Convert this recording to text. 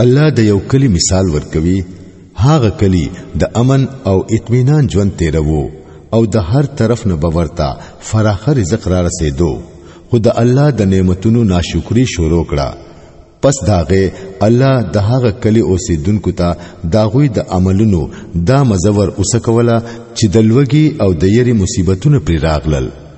الله د یو کلی مثال ورکوي هاغه کلی د امن او اطمینان ژوند تیرو او د هر طرف نه باورتا فراخ رزق را رسیدو خو د الله د نعمتونو ناشکری شروع کړه پس داغه الله د هغه کلی اوسیدونکو ته داغوی د عملونو دا مزور اوسکوله چې د لوګي او د یری مصیبتونو پر راغلل